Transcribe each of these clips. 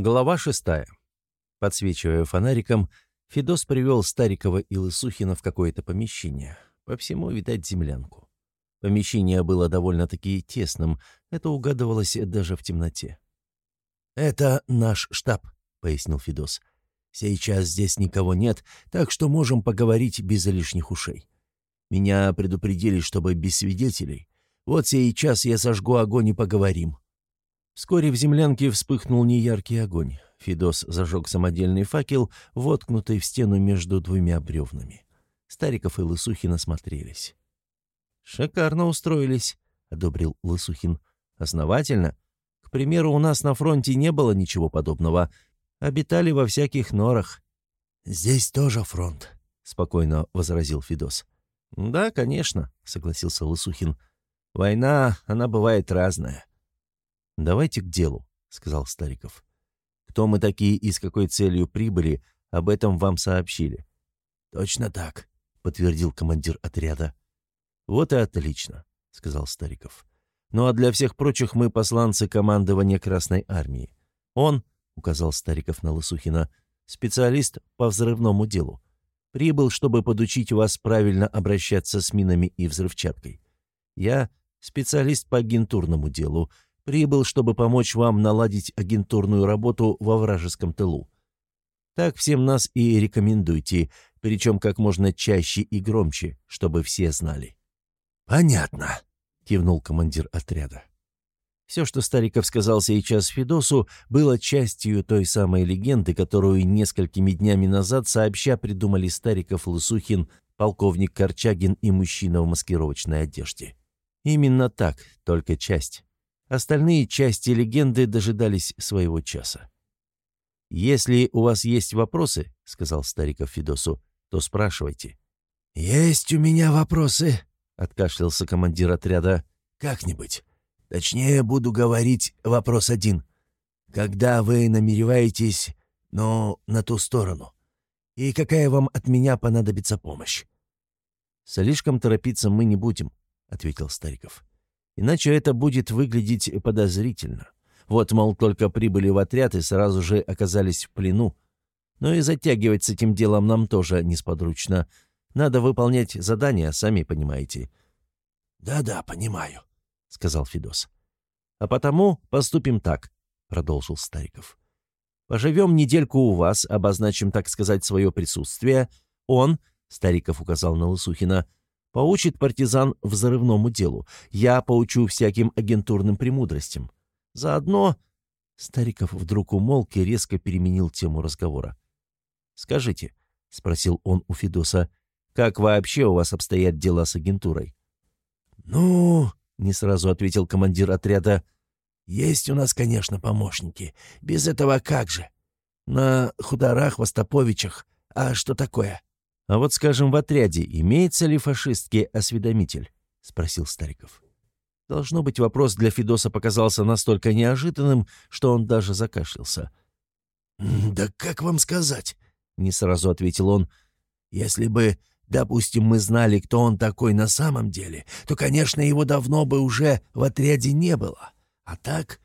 Глава шестая. Подсвечивая фонариком, Федос привел Старикова и Лысухина в какое-то помещение. По всему, видать, землянку. Помещение было довольно-таки тесным, это угадывалось даже в темноте. «Это наш штаб», — пояснил Федос. «Сейчас здесь никого нет, так что можем поговорить без лишних ушей. Меня предупредили, чтобы без свидетелей. Вот сейчас я сожгу огонь и поговорим». Вскоре в землянке вспыхнул неяркий огонь. Фидос зажег самодельный факел, воткнутый в стену между двумя бревнами. Стариков и Лысухин осмотрелись. «Шикарно устроились», — одобрил Лысухин. «Основательно. К примеру, у нас на фронте не было ничего подобного. Обитали во всяких норах». «Здесь тоже фронт», — спокойно возразил Фидос. «Да, конечно», — согласился Лысухин. «Война, она бывает разная. «Давайте к делу», — сказал Стариков. «Кто мы такие и с какой целью прибыли, об этом вам сообщили». «Точно так», — подтвердил командир отряда. «Вот и отлично», — сказал Стариков. «Ну а для всех прочих мы посланцы командования Красной Армии. Он, — указал Стариков на Лысухина, — специалист по взрывному делу. Прибыл, чтобы подучить вас правильно обращаться с минами и взрывчаткой. Я — специалист по агентурному делу, — Прибыл, чтобы помочь вам наладить агентурную работу во вражеском тылу. Так всем нас и рекомендуйте, причем как можно чаще и громче, чтобы все знали». «Понятно», — кивнул командир отряда. Все, что Стариков сказал сейчас Федосу, было частью той самой легенды, которую несколькими днями назад сообща придумали Стариков Лысухин, полковник Корчагин и мужчина в маскировочной одежде. Именно так, только часть. Остальные части легенды дожидались своего часа. «Если у вас есть вопросы, — сказал Стариков Федосу, — то спрашивайте». «Есть у меня вопросы», — откашлялся командир отряда. «Как-нибудь. Точнее, буду говорить вопрос один. Когда вы намереваетесь, но на ту сторону? И какая вам от меня понадобится помощь?» «Слишком торопиться мы не будем», — ответил Стариков. Иначе это будет выглядеть подозрительно. Вот, мол, только прибыли в отряд и сразу же оказались в плену. Но и затягивать с этим делом нам тоже несподручно. Надо выполнять задания, сами понимаете». «Да-да, понимаю», — сказал Федос. «А потому поступим так», — продолжил Стариков. «Поживем недельку у вас, обозначим, так сказать, свое присутствие. Он, — Стариков указал на Лысухина, — Поучит партизан взрывному делу. Я поучу всяким агентурным премудростям. Заодно...» Стариков вдруг умолк и резко переменил тему разговора. «Скажите», — спросил он у Федоса, — «как вообще у вас обстоят дела с агентурой?» «Ну...» — не сразу ответил командир отряда. «Есть у нас, конечно, помощники. Без этого как же? На хуторах, Востаповичах. А что такое?» «А вот, скажем, в отряде имеется ли фашистский осведомитель?» — спросил Стариков. Должно быть, вопрос для Федоса показался настолько неожиданным, что он даже закашлялся. «Да как вам сказать?» — не сразу ответил он. «Если бы, допустим, мы знали, кто он такой на самом деле, то, конечно, его давно бы уже в отряде не было. А так,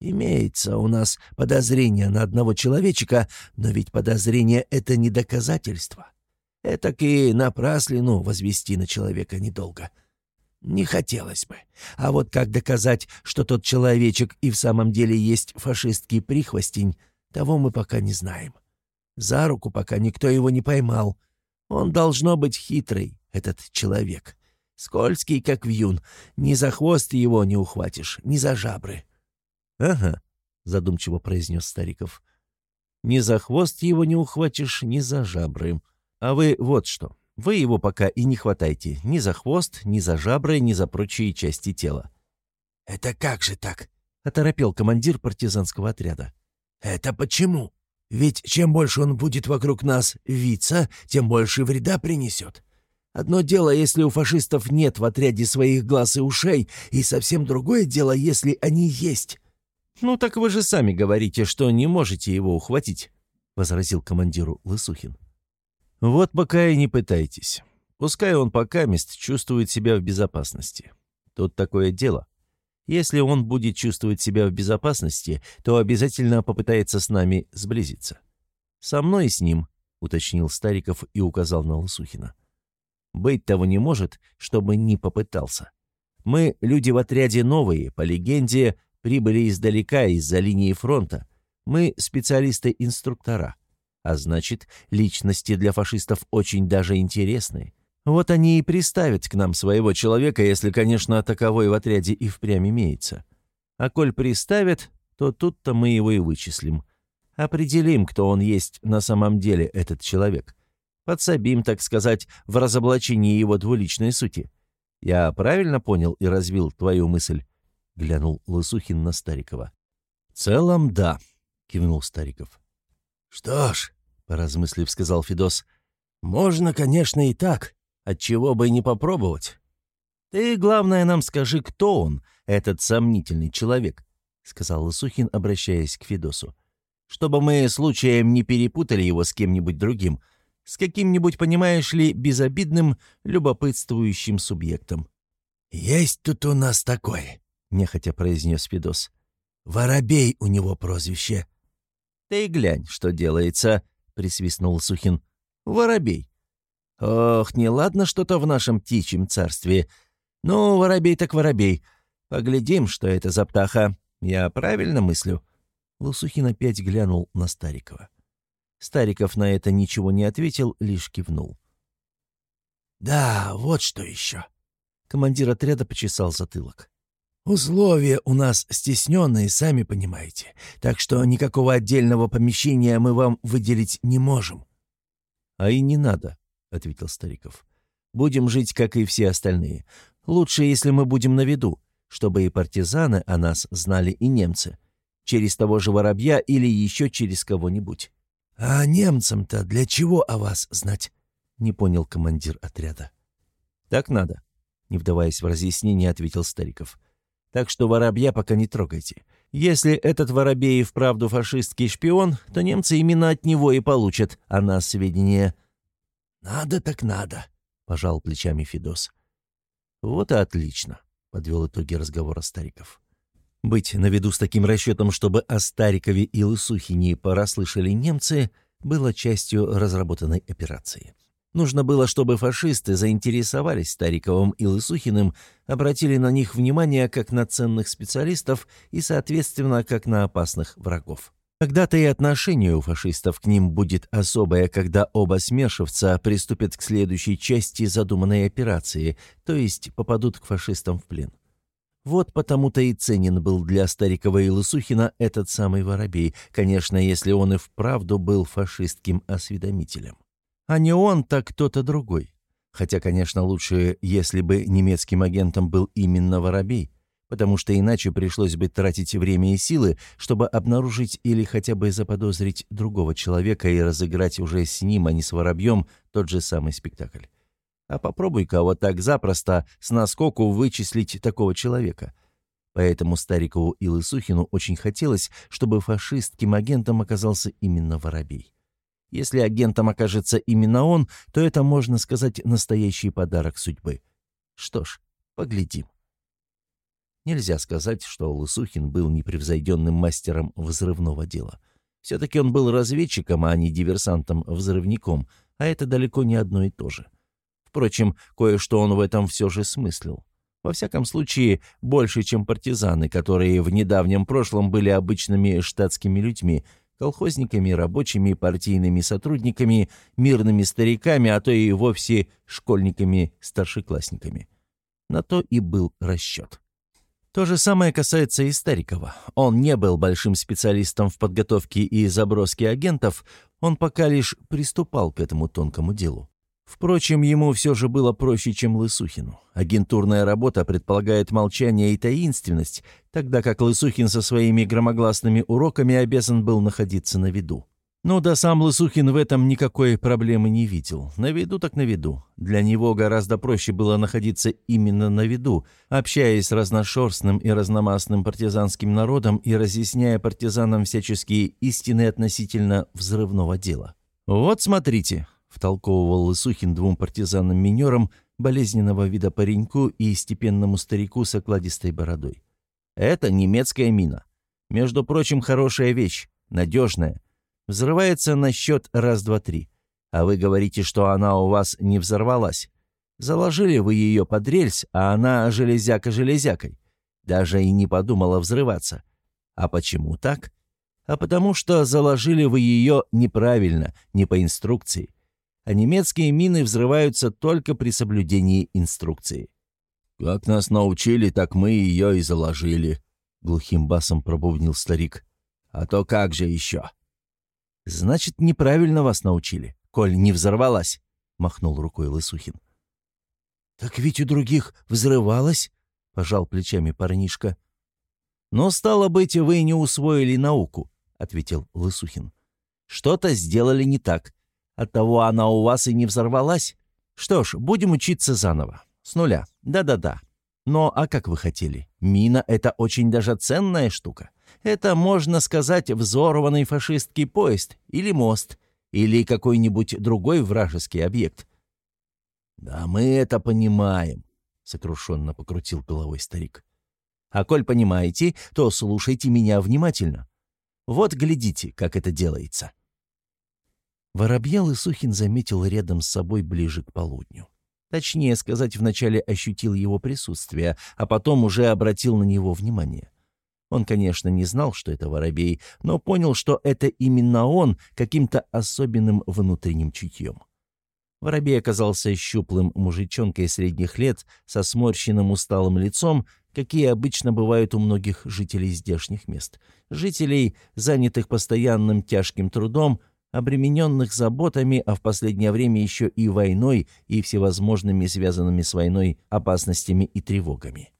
имеется у нас подозрение на одного человечка, но ведь подозрение — это не доказательство. Этак и напраслину возвести на человека недолго. Не хотелось бы. А вот как доказать, что тот человечек и в самом деле есть фашистский прихвостень, того мы пока не знаем. За руку пока никто его не поймал. Он должно быть хитрый, этот человек. Скользкий, как вьюн. Ни за хвост его не ухватишь, ни за жабры. — Ага, — задумчиво произнес Стариков. — Ни за хвост его не ухватишь, ни за жабры. А вы вот что. Вы его пока и не хватайте ни за хвост, ни за жабры, ни за прочие части тела». «Это как же так?» — оторопел командир партизанского отряда. «Это почему? Ведь чем больше он будет вокруг нас виться, тем больше вреда принесет. Одно дело, если у фашистов нет в отряде своих глаз и ушей, и совсем другое дело, если они есть». «Ну так вы же сами говорите, что не можете его ухватить», — возразил командиру Лысухин. Вот пока и не пытайтесь. Пускай он пока мест чувствует себя в безопасности. Тут такое дело. Если он будет чувствовать себя в безопасности, то обязательно попытается с нами сблизиться. Со мной и с ним, уточнил Стариков и указал на Лысухина. Быть того не может, чтобы не попытался. Мы, люди в отряде новые, по легенде, прибыли издалека, из-за линии фронта. Мы специалисты-инструктора. А значит, личности для фашистов очень даже интересные. Вот они и приставят к нам своего человека, если, конечно, таковой в отряде и впрямь имеется. А коль приставят, то тут-то мы его и вычислим. Определим, кто он есть на самом деле, этот человек. Подсобим, так сказать, в разоблачении его двуличной сути. Я правильно понял и развил твою мысль?» — глянул Лысухин на Старикова. «В целом, да», — кивнул Стариков. «Что ж», — поразмыслив, сказал Федос, — «можно, конечно, и так. Отчего бы не попробовать?» «Ты, главное, нам скажи, кто он, этот сомнительный человек», — сказал Лысухин, обращаясь к Федосу. «Чтобы мы случаем не перепутали его с кем-нибудь другим, с каким-нибудь, понимаешь ли, безобидным, любопытствующим субъектом». «Есть тут у нас такой», — нехотя произнес Федос. «Воробей у него прозвище». «Ты глянь, что делается», — присвистнул Сухин. «Воробей. Ох, неладно что-то в нашем птичьем царстве. Ну, воробей так воробей. Поглядим, что это за птаха. Я правильно мыслю?» Лусухин опять глянул на Старикова. Стариков на это ничего не ответил, лишь кивнул. «Да, вот что еще». Командир отряда почесал затылок. «Условия у нас стесненные, сами понимаете, так что никакого отдельного помещения мы вам выделить не можем». «А и не надо», — ответил Стариков. «Будем жить, как и все остальные. Лучше, если мы будем на виду, чтобы и партизаны о нас знали, и немцы. Через того же Воробья или еще через кого-нибудь. «А немцам-то для чего о вас знать?» — не понял командир отряда. «Так надо», — не вдаваясь в разъяснение, ответил Стариков. «Так что воробья пока не трогайте. Если этот воробей и вправду фашистский шпион, то немцы именно от него и получат о нас сведения». «Надо так надо», — пожал плечами Федос. «Вот и отлично», — подвел итоги разговора Стариков. Быть на виду с таким расчетом, чтобы о Старикове и Лысухине порасслышали немцы, было частью разработанной операции. Нужно было, чтобы фашисты заинтересовались Стариковым и Лысухиным, обратили на них внимание как на ценных специалистов и, соответственно, как на опасных врагов. Когда-то и отношение у фашистов к ним будет особое, когда оба смершевца приступят к следующей части задуманной операции, то есть попадут к фашистам в плен. Вот потому-то и ценен был для Старикова и Лысухина этот самый Воробей, конечно, если он и вправду был фашистским осведомителем. А не он, так кто-то другой. Хотя, конечно, лучше, если бы немецким агентом был именно Воробей, потому что иначе пришлось бы тратить время и силы, чтобы обнаружить или хотя бы заподозрить другого человека и разыграть уже с ним, а не с Воробьем, тот же самый спектакль. А попробуй-ка вот так запросто с наскоку вычислить такого человека. Поэтому Старикову и Лысухину очень хотелось, чтобы фашистским агентом оказался именно Воробей. Если агентом окажется именно он, то это, можно сказать, настоящий подарок судьбы. Что ж, поглядим. Нельзя сказать, что Лысухин был непревзойденным мастером взрывного дела. Все-таки он был разведчиком, а не диверсантом-взрывником, а это далеко не одно и то же. Впрочем, кое-что он в этом все же смыслил. Во всяком случае, больше, чем партизаны, которые в недавнем прошлом были обычными штатскими людьми, колхозниками, рабочими, партийными сотрудниками, мирными стариками, а то и вовсе школьниками-старшеклассниками. На то и был расчет. То же самое касается и Старикова. Он не был большим специалистом в подготовке и заброске агентов, он пока лишь приступал к этому тонкому делу. Впрочем, ему все же было проще, чем Лысухину. Агентурная работа предполагает молчание и таинственность, тогда как Лысухин со своими громогласными уроками обязан был находиться на виду. Ну да сам Лысухин в этом никакой проблемы не видел. На виду так на виду. Для него гораздо проще было находиться именно на виду, общаясь с разношерстным и разномастным партизанским народом и разъясняя партизанам всяческие истины относительно взрывного дела. «Вот смотрите», втолковывал Лысухин двум партизанам-минерам, болезненного вида пареньку и степенному старику с окладистой бородой. Это немецкая мина. Между прочим, хорошая вещь, надежная. Взрывается на счет раз-два-три. А вы говорите, что она у вас не взорвалась. Заложили вы ее под рельс, а она железяка-железякой. Даже и не подумала взрываться. А почему так? А потому что заложили вы ее неправильно, не по инструкции. А немецкие мины взрываются только при соблюдении инструкции. «Как нас научили, так мы ее и заложили», — глухим басом пробубнил старик. «А то как же еще?» «Значит, неправильно вас научили, коль не взорвалась», — махнул рукой Лысухин. «Так ведь у других взрывалась», — пожал плечами парнишка. «Но, стало быть, вы не усвоили науку», — ответил Лысухин. «Что-то сделали не так. Оттого она у вас и не взорвалась. Что ж, будем учиться заново. С нуля. Да-да-да. Но а как вы хотели? Мина — это очень даже ценная штука. Это, можно сказать, взорванный фашистский поезд или мост, или какой-нибудь другой вражеский объект. «Да мы это понимаем», — сокрушенно покрутил головой старик. «А коль понимаете, то слушайте меня внимательно. Вот глядите, как это делается». Воробьял и Сухин заметил рядом с собой ближе к полудню. Точнее сказать, вначале ощутил его присутствие, а потом уже обратил на него внимание. Он, конечно, не знал, что это воробей, но понял, что это именно он каким-то особенным внутренним чутьем. Воробей оказался щуплым мужичонкой средних лет со сморщенным усталым лицом, какие обычно бывают у многих жителей здешних мест. Жителей, занятых постоянным тяжким трудом, обремененных заботами, а в последнее время еще и войной, и всевозможными связанными с войной опасностями и тревогами.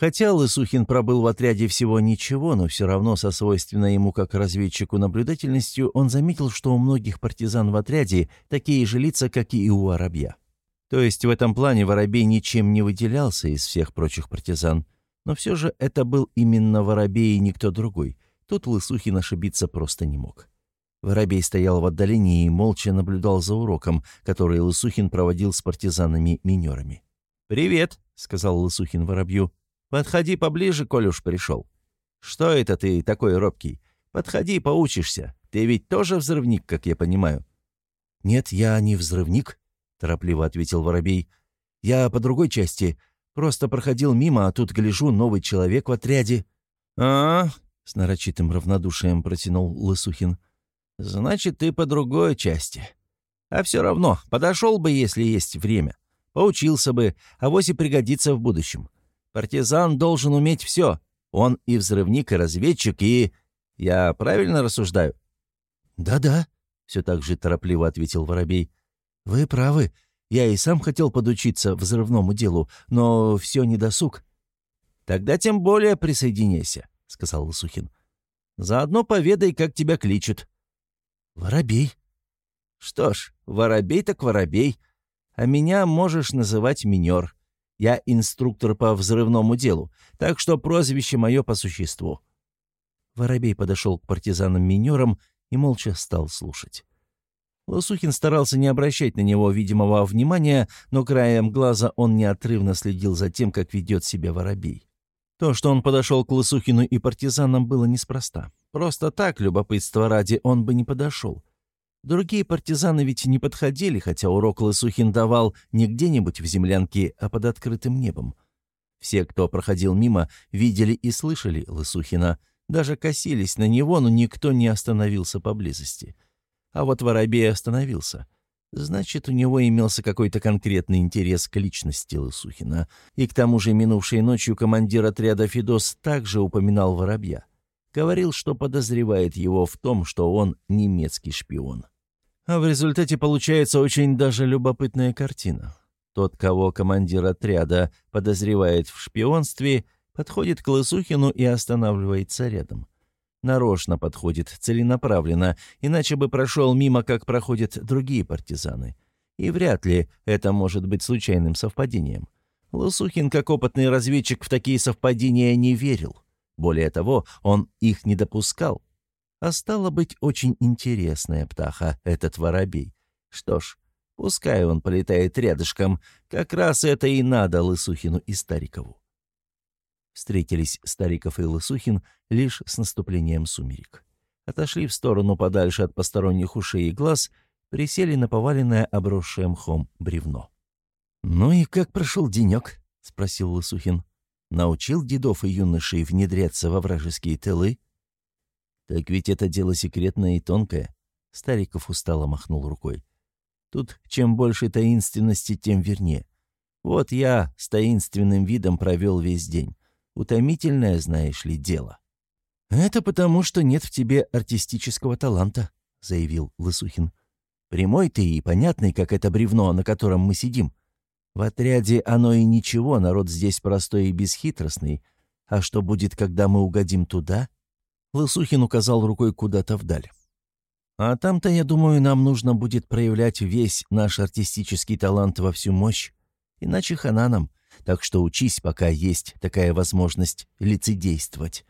Хотя Лысухин пробыл в отряде всего ничего, но все равно со свойственной ему как разведчику наблюдательностью он заметил, что у многих партизан в отряде такие же лица, как и у Воробья. То есть в этом плане Воробей ничем не выделялся из всех прочих партизан. Но все же это был именно Воробей и никто другой. Тут Лысухин ошибиться просто не мог. Воробей стоял в отдалении и молча наблюдал за уроком, который Лысухин проводил с партизанами-минерами. «Привет», — сказал Лысухин Воробью. «Подходи поближе, коль уж пришел. Что это ты такой робкий? Подходи, поучишься. Ты ведь тоже взрывник, как я понимаю». «Нет, я не взрывник», — торопливо ответил Воробей. «Я по другой части. Просто проходил мимо, а тут, гляжу, новый человек в отряде». «А, -а — с нарочитым равнодушием протянул Лысухин. — Значит, ты по другой части. А все равно, подошел бы, если есть время. Поучился бы, а вось и пригодится в будущем. Партизан должен уметь все. Он и взрывник, и разведчик, и... Я правильно рассуждаю?» «Да-да», — все так же торопливо ответил Воробей. «Вы правы. Я и сам хотел подучиться взрывному делу, но все не досуг». «Тогда тем более присоединяйся», — сказал Лысухин. «Заодно поведай, как тебя кличут. «Воробей». «Что ж, воробей так воробей. А меня можешь называть минер. Я инструктор по взрывному делу, так что прозвище мое по существу». Воробей подошел к партизанам-минерам и молча стал слушать. Лосухин старался не обращать на него видимого внимания, но краем глаза он неотрывно следил за тем, как ведет себя воробей. То, что он подошел к Лысухину и партизанам, было неспроста. Просто так, любопытство ради, он бы не подошел. Другие партизаны ведь не подходили, хотя урок Лысухин давал не где-нибудь в землянке, а под открытым небом. Все, кто проходил мимо, видели и слышали Лысухина, даже косились на него, но никто не остановился поблизости. А вот Воробей остановился — Значит, у него имелся какой-то конкретный интерес к личности Лысухина. И к тому же минувшей ночью командир отряда «Фидос» также упоминал Воробья. Говорил, что подозревает его в том, что он немецкий шпион. А в результате получается очень даже любопытная картина. Тот, кого командир отряда подозревает в шпионстве, подходит к Лысухину и останавливается рядом нарочно подходит, целенаправленно, иначе бы прошел мимо, как проходят другие партизаны. И вряд ли это может быть случайным совпадением. Лусухин, как опытный разведчик, в такие совпадения не верил. Более того, он их не допускал. А стало быть, очень интересная птаха, этот воробей. Что ж, пускай он полетает рядышком, как раз это и надо Лысухину и Старикову. Встретились Стариков и Лысухин лишь с наступлением сумерек. Отошли в сторону подальше от посторонних ушей и глаз, присели на поваленное обросшее мхом бревно. «Ну и как прошел денек?» — спросил Лысухин. «Научил дедов и юношей внедряться во вражеские тылы?» «Так ведь это дело секретное и тонкое», — Стариков устало махнул рукой. «Тут чем больше таинственности, тем вернее. Вот я с таинственным видом провел весь день. Утомительное, знаешь ли, дело». «Это потому, что нет в тебе артистического таланта», — заявил Лысухин. «Прямой ты и понятный, как это бревно, на котором мы сидим. В отряде оно и ничего, народ здесь простой и бесхитростный. А что будет, когда мы угодим туда?» Лысухин указал рукой куда-то вдаль. «А там-то, я думаю, нам нужно будет проявлять весь наш артистический талант во всю мощь. Иначе хана нам. Так что учись, пока есть такая возможность лицедействовать».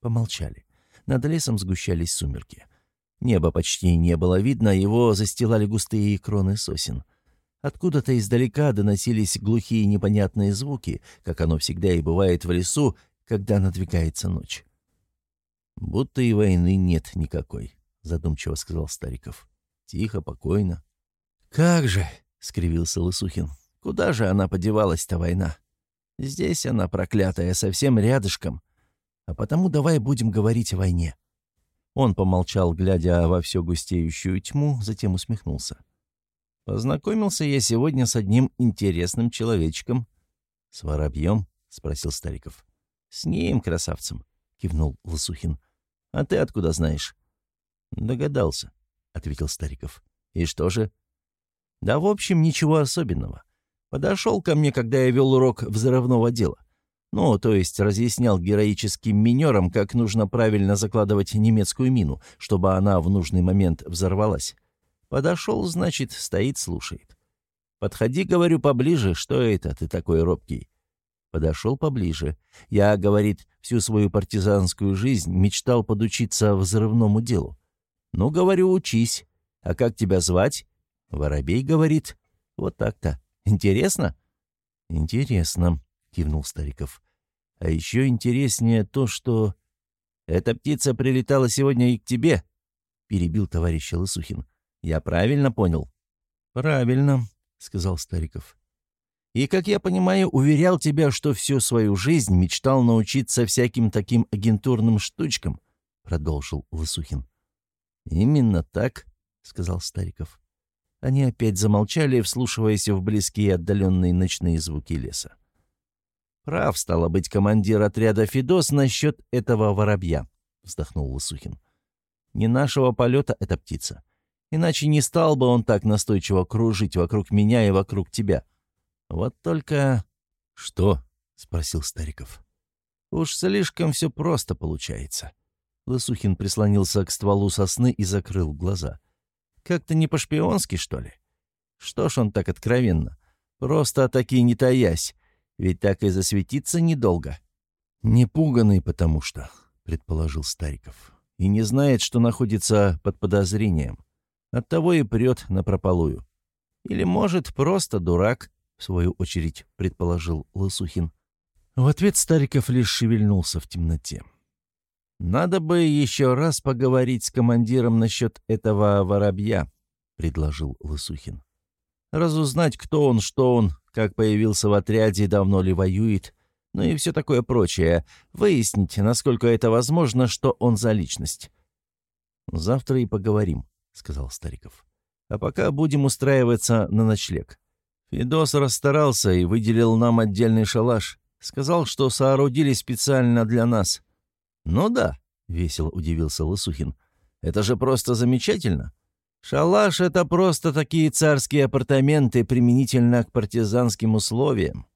Помолчали. Над лесом сгущались сумерки. Небо почти не было видно, его застилали густые кроны сосен. Откуда-то издалека доносились глухие непонятные звуки, как оно всегда и бывает в лесу, когда надвигается ночь. «Будто и войны нет никакой», — задумчиво сказал Стариков. «Тихо, покойно». «Как же!» — скривился Лысухин. «Куда же она подевалась-то, война? Здесь она, проклятая, совсем рядышком. А потому давай будем говорить о войне». Он помолчал, глядя во все густеющую тьму, затем усмехнулся. Познакомился я сегодня с одним интересным человечком. — С воробьем? — спросил Стариков. — С ним, красавцем, — кивнул Лосухин. — А ты откуда знаешь? — Догадался, — ответил Стариков. — И что же? — Да, в общем, ничего особенного. Подошел ко мне, когда я вел урок взрывного дела. Ну, то есть разъяснял героическим минерам, как нужно правильно закладывать немецкую мину, чтобы она в нужный момент взорвалась. Подошел, значит, стоит, слушает. Подходи, говорю, поближе, что это ты такой робкий? Подошел поближе. Я, говорит, всю свою партизанскую жизнь мечтал подучиться взрывному делу. Ну, говорю, учись. А как тебя звать? Воробей говорит. Вот так-то. Интересно? Интересно, кивнул Стариков. А еще интереснее то, что... Эта птица прилетала сегодня и к тебе, перебил товарищ Лысухин. Я правильно понял?» «Правильно», — сказал Стариков. «И, как я понимаю, уверял тебя, что всю свою жизнь мечтал научиться всяким таким агентурным штучкам», — продолжил Лысухин. «Именно так», — сказал Стариков. Они опять замолчали, вслушиваясь в близкие отдаленные ночные звуки леса. «Прав, стало быть, командир отряда «Фидос» насчет этого воробья», — вздохнул Лысухин. «Не нашего полета эта птица. Иначе не стал бы он так настойчиво кружить вокруг меня и вокруг тебя. Вот только...» «Что?» — спросил Стариков. «Уж слишком все просто получается». Лысухин прислонился к стволу сосны и закрыл глаза. «Как-то не по-шпионски, что ли? Что ж он так откровенно? Просто таки не таясь, ведь так и засветиться недолго». «Непуганный потому что», — предположил Стариков, «и не знает, что находится под подозрением. Оттого и прет напропалую. Или, может, просто дурак, в свою очередь, предположил Лысухин. В ответ Стариков лишь шевельнулся в темноте. «Надо бы еще раз поговорить с командиром насчет этого воробья», — предложил Лысухин. «Разузнать, кто он, что он, как появился в отряде, давно ли воюет, ну и все такое прочее. Выяснить, насколько это возможно, что он за личность. Завтра и поговорим», — сказал Стариков. «А пока будем устраиваться на ночлег. Федос расстарался и выделил нам отдельный шалаш. Сказал, что соорудили специально для нас». «Ну да», — весело удивился Лысухин. «Это же просто замечательно. Шалаш — это просто такие царские апартаменты применительно к партизанским условиям.